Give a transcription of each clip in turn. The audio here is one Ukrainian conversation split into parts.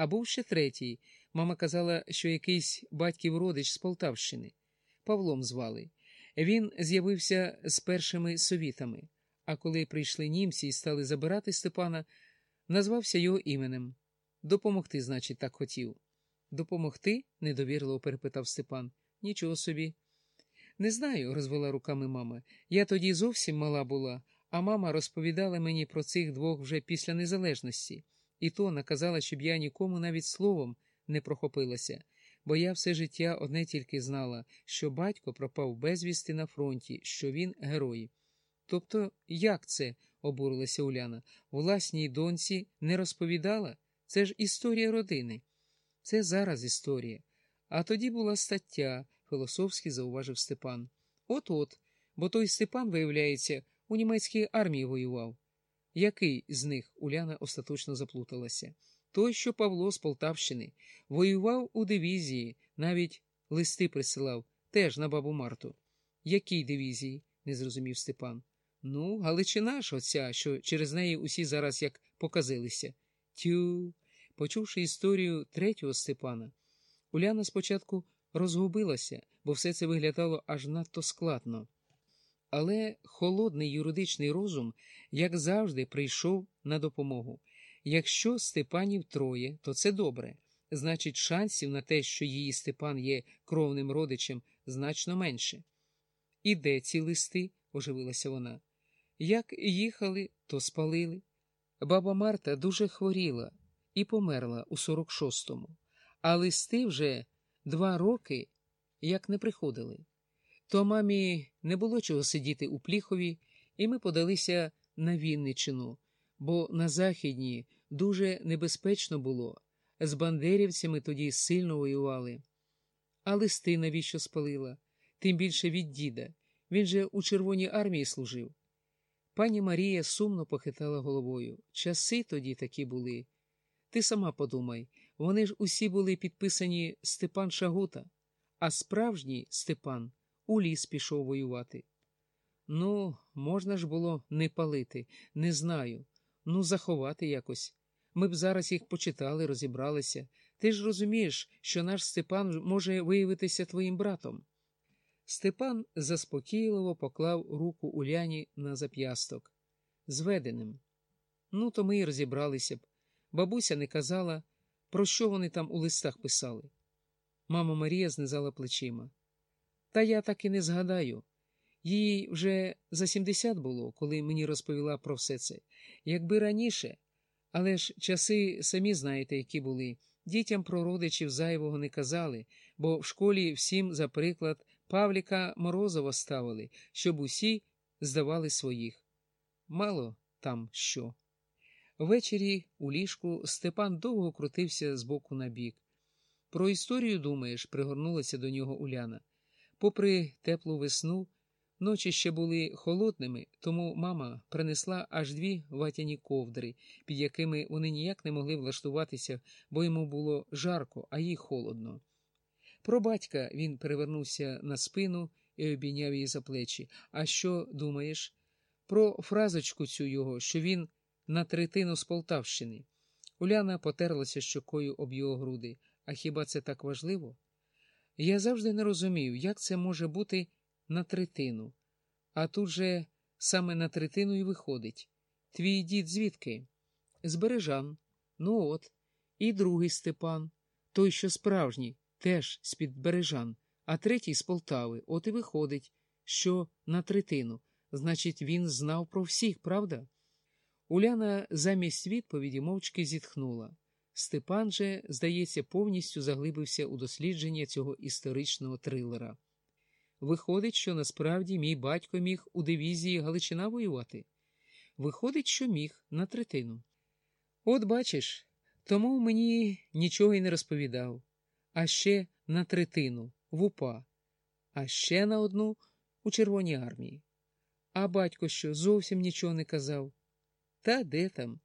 А був ще третій. Мама казала, що якийсь батьків родич з Полтавщини. Павлом звали. Він з'явився з першими совітами, а коли прийшли німці і стали забирати Степана, назвався його іменем. Допомогти, значить, так хотів. Допомогти? недовірливо перепитав Степан. Нічого собі. Не знаю, розвела руками мама. Я тоді зовсім мала була, а мама розповідала мені про цих двох вже після незалежності, і то наказала, щоб я нікому навіть словом не прохопилася, бо я все життя одне тільки знала, що батько пропав безвісти на фронті, що він герой. Тобто, як це? обурилася Уляна. Власній доньці не розповідала? Це ж історія родини. Це зараз історія. А тоді була стаття, філософськи зауважив Степан. От от, бо той Степан, виявляється, у німецькій армії воював. Який з них Уляна остаточно заплуталася? Той, що Павло з Полтавщини, воював у дивізії, навіть листи присилав, теж на бабу Марту. Якій дивізії? не зрозумів Степан. Ну, Галичина ж оця, що через неї усі зараз як показилися. Тю. Почувши історію третього Степана, Уляна спочатку розгубилася, бо все це виглядало аж надто складно. Але холодний юридичний розум, як завжди, прийшов на допомогу. Якщо Степанів троє, то це добре. Значить, шансів на те, що її Степан є кровним родичем, значно менше. І де ці листи? оживилася вона. Як їхали, то спалили. Баба Марта дуже хворіла і померла у 46-му, а листи вже два роки як не приходили. То мамі не було чого сидіти у Пліхові, і ми подалися на Вінничину, бо на Західній дуже небезпечно було. З бандерівцями тоді сильно воювали. А листи навіщо спалила? Тим більше від діда. Він же у Червоній армії служив. Пані Марія сумно похитала головою. Часи тоді такі були. Ти сама подумай, вони ж усі були підписані Степан Шагута, а справжній Степан у ліс пішов воювати. Ну, можна ж було не палити, не знаю. Ну, заховати якось. Ми б зараз їх почитали, розібралися. Ти ж розумієш, що наш Степан може виявитися твоїм братом. Степан заспокійливо поклав руку Уляні на зап'ясток. Зведеним. Ну, то ми й розібралися б. Бабуся не казала, про що вони там у листах писали. Мама Марія знизала плечима. Та я так і не згадаю. Їй вже за 70 було, коли мені розповіла про все це. Якби раніше, але ж часи самі знаєте, які були. Дітям про родичів зайвого не казали, бо в школі всім, за приклад, Павліка Морозова ставили, щоб усі здавали своїх. Мало там що. Ввечері у ліжку Степан довго крутився з боку на бік. Про історію думаєш, пригорнулася до нього Уляна. Попри теплу весну, ночі ще були холодними, тому мама принесла аж дві ватяні ковдри, під якими вони ніяк не могли влаштуватися, бо йому було жарко, а їй холодно. Про батька він перевернувся на спину і обійняв її за плечі. А що думаєш? Про фразочку цю його, що він на третину з Полтавщини. Уляна потерлася щокою об його груди. А хіба це так важливо? Я завжди не розумів, як це може бути на третину. А тут же саме на третину і виходить. Твій дід звідки? З Бережан. Ну от. І другий Степан, той, що справжній, теж з-під Бережан, а третій з Полтави. От і виходить, що на третину. Значить, він знав про всіх, правда? Уляна замість відповіді мовчки зітхнула. Степан же, здається, повністю заглибився у дослідження цього історичного трилера. Виходить, що насправді мій батько міг у дивізії Галичина воювати. Виходить, що міг на третину. От бачиш, тому мені нічого й не розповідав, а ще на третину в УПА, а ще на одну у Червоній армії. А батько що зовсім нічого не казав. Та де там?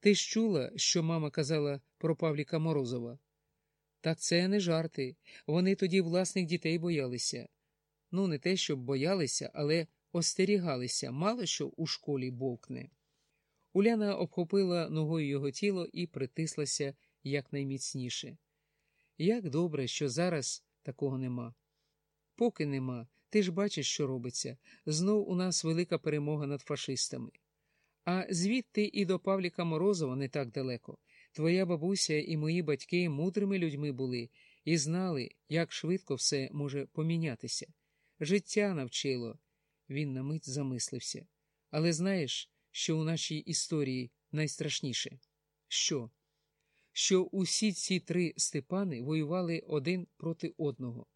Ти ж чула, що мама казала про Павліка Морозова? Та це не жарти. Вони тоді власних дітей боялися. Ну, не те, щоб боялися, але остерігалися, мало що у школі бовкне. Уляна обхопила ногою його тіло і притислася якнайміцніше. Як добре, що зараз такого нема. Поки нема, ти ж бачиш, що робиться. Знов у нас велика перемога над фашистами. А звідти і до Павліка Морозова не так далеко. Твоя бабуся і мої батьки мудрими людьми були і знали, як швидко все може помінятися. Життя навчило. Він на мить замислився. Але знаєш, що у нашій історії найстрашніше? Що? Що усі ці три Степани воювали один проти одного,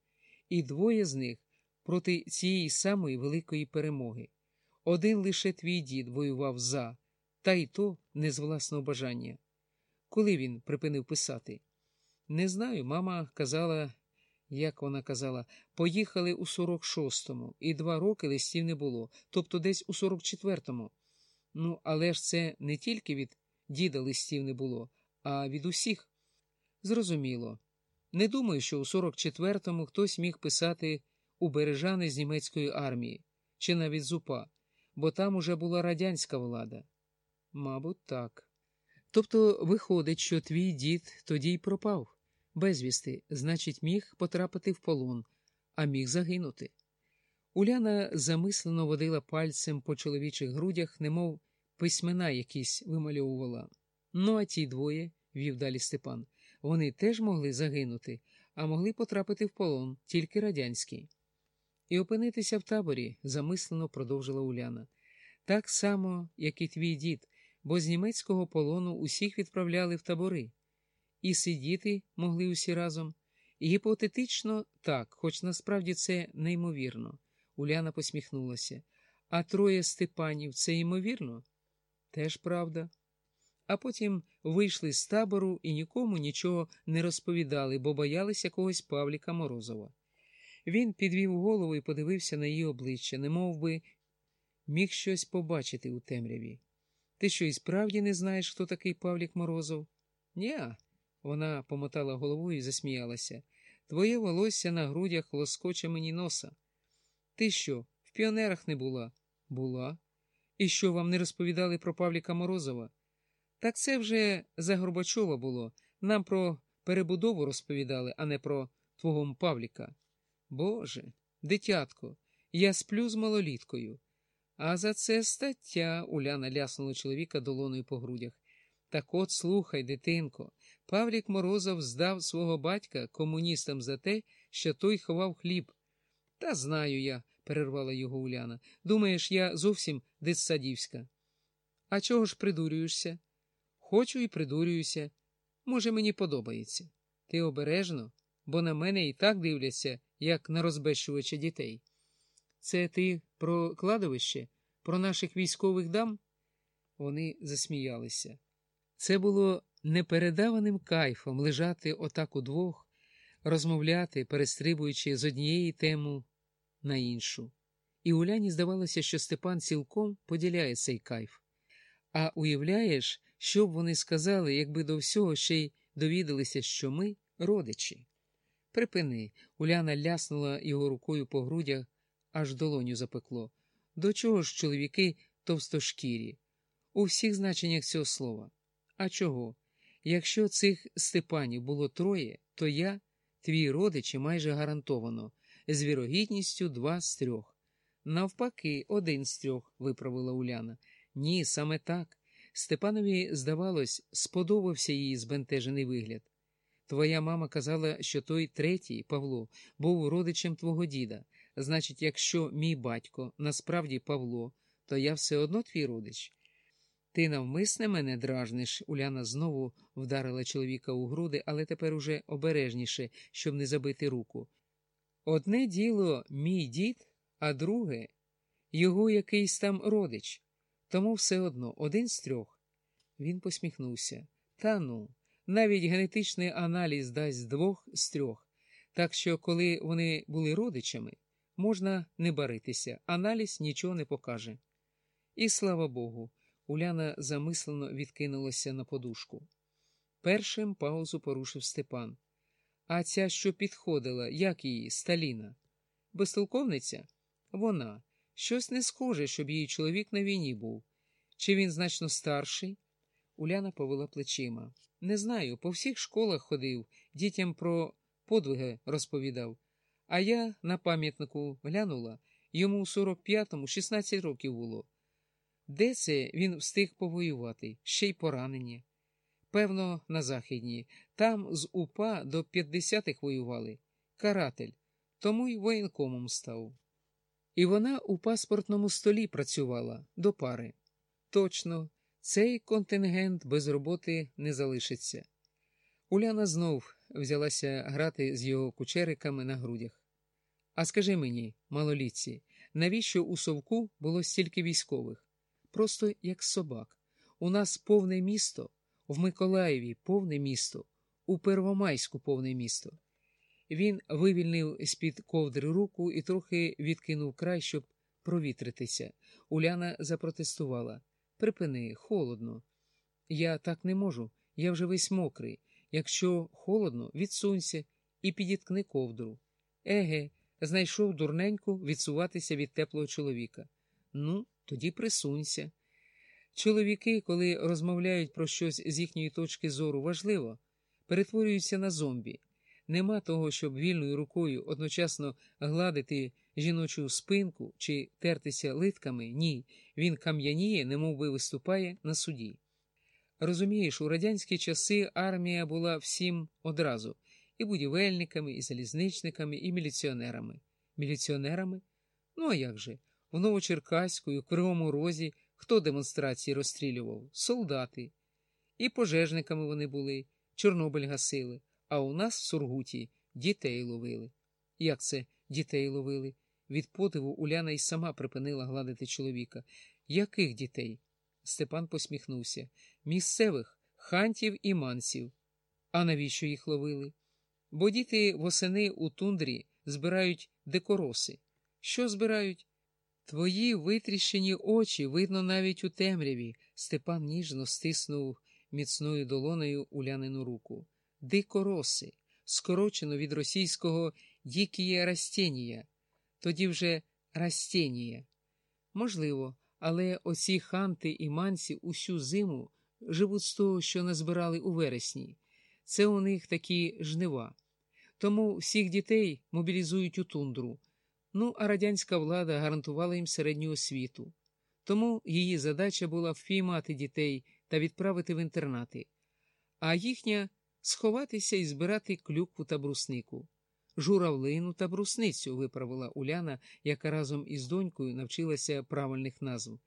і двоє з них проти цієї самої великої перемоги. Один лише твій дід воював за, та й то не з власного бажання. Коли він припинив писати? Не знаю, мама казала, як вона казала, поїхали у 46-му, і два роки листів не було, тобто десь у 44-му. Ну, але ж це не тільки від діда листів не було, а від усіх. Зрозуміло. Не думаю, що у 44-му хтось міг писати у бережани з німецької армії чи навіть зупа, бо там уже була радянська влада. Мабуть, так. Тобто виходить, що твій дід тоді й пропав. Безвісти, значить, міг потрапити в полон, а міг загинути. Уляна замислено водила пальцем по чоловічих грудях, немов письмена якісь вимальовувала. Ну, а ті двоє, вів далі Степан, вони теж могли загинути, а могли потрапити в полон, тільки радянський. І опинитися в таборі, замислено продовжила Уляна. Так само, як і твій дід, бо з німецького полону усіх відправляли в табори. І сидіти могли усі разом. Гіпотетично так, хоч насправді це неймовірно. Уляна посміхнулася. А троє Степанів це ймовірно? Теж правда. А потім вийшли з табору і нікому нічого не розповідали, бо боялися когось Павліка Морозова. Він підвів голову і подивився на її обличчя, немов би міг щось побачити у темряві. Ти що і справді не знаєш, хто такий Павлік Морозов? Ня. Вона помотала головою і засміялася. Твоє волосся на грудях лоскоче мені носа. Ти що, в піонерах не була? Була. І що вам не розповідали про Павліка Морозова? Так це вже за Горбачова було. Нам про перебудову розповідали, а не про твого Павліка. Боже, дитятко, я сплю з малоліткою. А за це стаття Уляна ляснула чоловіка долоною по грудях. Так от слухай, дитинко, Павлік Морозов здав свого батька комуністам за те, що той ховав хліб. Та знаю я, перервала його Уляна. Думаєш, я зовсім дитсадівська. А чого ж придурюєшся? Хочу і придурююся. Може, мені подобається. Ти обережно, бо на мене і так дивляться, як на розбещувача дітей. Це ти про кладовище, про наших військових дам? Вони засміялися. Це було непередаваним кайфом лежати отак удвох, розмовляти, перестрибуючи з однієї теми на іншу. І Уляні здавалося, що Степан цілком поділяє цей кайф. А уявляєш, що б вони сказали, якби до всього ще й довідалися, що ми родичі. Припини, Уляна ляснула його рукою по грудях, аж долоню запекло. До чого ж чоловіки товстошкірі? У всіх значеннях цього слова. А чого? Якщо цих Степанів було троє, то я, твій родич, майже гарантовано, з вірогідністю два з трьох. Навпаки, один з трьох, виправила Уляна. Ні, саме так. Степанові, здавалось, сподобався її збентежений вигляд. Твоя мама казала, що той третій, Павло, був родичем твого діда. Значить, якщо мій батько насправді Павло, то я все одно твій родич. Ти навмисне мене дражниш, Уляна знову вдарила чоловіка у груди, але тепер уже обережніше, щоб не забити руку. Одне діло мій дід, а друге його якийсь там родич. Тому все одно один з трьох. Він посміхнувся. Та ну, навіть генетичний аналіз дасть двох з трьох. Так що, коли вони були родичами, можна не баритися, аналіз нічого не покаже. І слава Богу. Уляна замислено відкинулася на подушку. Першим паузу порушив Степан. А ця, що підходила, як її, Сталіна? Безтолковниця? Вона. Щось не схоже, щоб її чоловік на війні був. Чи він значно старший? Уляна повела плечима. Не знаю, по всіх школах ходив, дітям про подвиги розповідав. А я на пам'ятнику глянула, йому у 45-му 16 років було. Де це він встиг повоювати, ще й поранені? Певно, на Західній. Там з УПА до 50-х воювали. Каратель, тому й воєнкомом став. І вона у паспортному столі працювала до пари. Точно, цей контингент без роботи не залишиться. Уляна знов взялася грати з його кучериками на грудях. А скажи мені, малолітці, навіщо у совку було стільки військових? Просто як собак. У нас повне місто, в Миколаєві повне місто, у Первомайську повне місто. Він вивільнив з-під ковдри руку і трохи відкинув край, щоб провітритися. Уляна запротестувала. Припини, холодно. Я так не можу, я вже весь мокрий. Якщо холодно, відсунься і підіткни ковдру. Еге, знайшов дурненьку відсуватися від теплого чоловіка. Ну, тоді присунься. Чоловіки, коли розмовляють про щось з їхньої точки зору важливо, перетворюються на зомбі. Нема того, щоб вільною рукою одночасно гладити жіночу спинку чи тертися литками. Ні, він кам'яніє, немов би виступає на суді. Розумієш, у радянські часи армія була всім одразу і будівельниками, і залізничниками, і міліціонерами. Міліціонерами? Ну а як же? В Новочеркаську і Кривому Розі хто демонстрації розстрілював? Солдати. І пожежниками вони були, Чорнобиль гасили, а у нас в Сургуті дітей ловили. Як це дітей ловили? Від подиву Уляна й сама припинила гладити чоловіка. Яких дітей? Степан посміхнувся. Місцевих хантів і мансів. А навіщо їх ловили? Бо діти восени у тундрі збирають декороси. Що збирають? Твої витріщені очі видно навіть у темряві. Степан ніжно стиснув міцною долоною улянину руку. Дикороси, скорочено від російського дікіє растєнія, тоді вже растєнія. Можливо, але оці ханти і манці усю зиму живуть з того, що назбирали у вересні. Це у них такі жнива. Тому всіх дітей мобілізують у тундру. Ну, а радянська влада гарантувала їм середню освіту. Тому її задача була впіймати дітей та відправити в інтернати, а їхня сховатися і збирати клюкву та бруснику. Журавлину та брусницю виправила Уляна, яка разом із донькою навчилася правильних назв.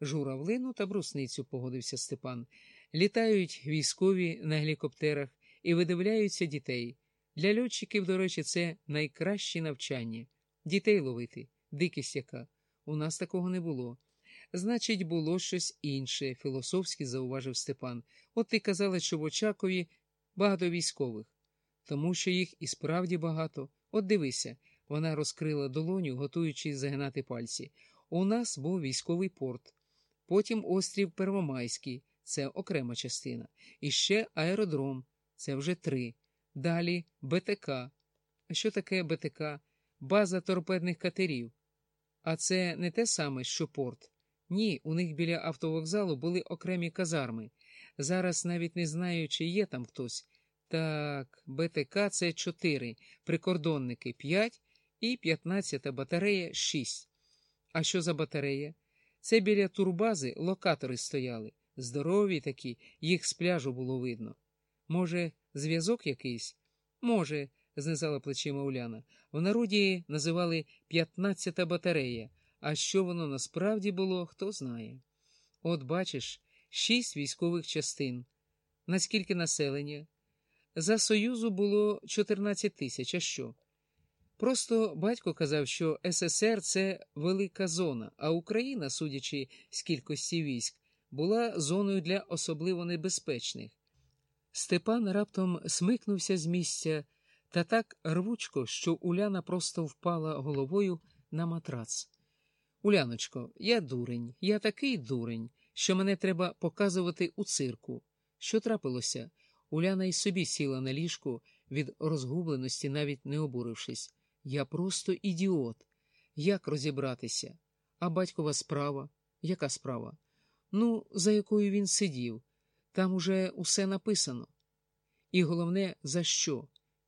Журавлину та брусницю, погодився Степан. Літають військові на гелікоптерах і видивляються дітей. Для льотчиків, до речі, це найкраще навчання. Дітей ловити, дикість яка. У нас такого не було. Значить, було щось інше, філософськи зауважив Степан. От ти казала, що в Очакові багато військових, тому що їх і справді багато. От дивися, вона розкрила долоню, готуючись загинати пальці. У нас був військовий порт, потім острів Первомайський, це окрема частина, і ще аеродром, це вже три. Далі БТК. А що таке БТК? База торпедних катерів. А це не те саме, що порт. Ні, у них біля автовокзалу були окремі казарми. Зараз навіть не знаю, чи є там хтось. Так, БТК це 4, прикордонники 5 і 15 батарея 6. А що за батарея? Це біля турбази локатори стояли. Здорові такі, їх з пляжу було видно. Може, зв'язок якийсь? Може, знизала плечима Уляна. В народі називали 15-та батарея, а що воно насправді було, хто знає. От бачиш, шість військових частин. Наскільки населення? За Союзу було 14 тисяч, а що? Просто батько казав, що СССР це велика зона, а Україна, судячи з кількості військ, була зоною для особливо небезпечних. Степан раптом смикнувся з місця та так рвучко, що Уляна просто впала головою на матрац. Уляночко, я дурень, я такий дурень, що мене треба показувати у цирку. Що трапилося? Уляна й собі сіла на ліжку від розгубленості, навіть не обурившись. Я просто ідіот. Як розібратися? А батькова справа? Яка справа? Ну, за якою він сидів. Там уже усе написано. І головне, за що?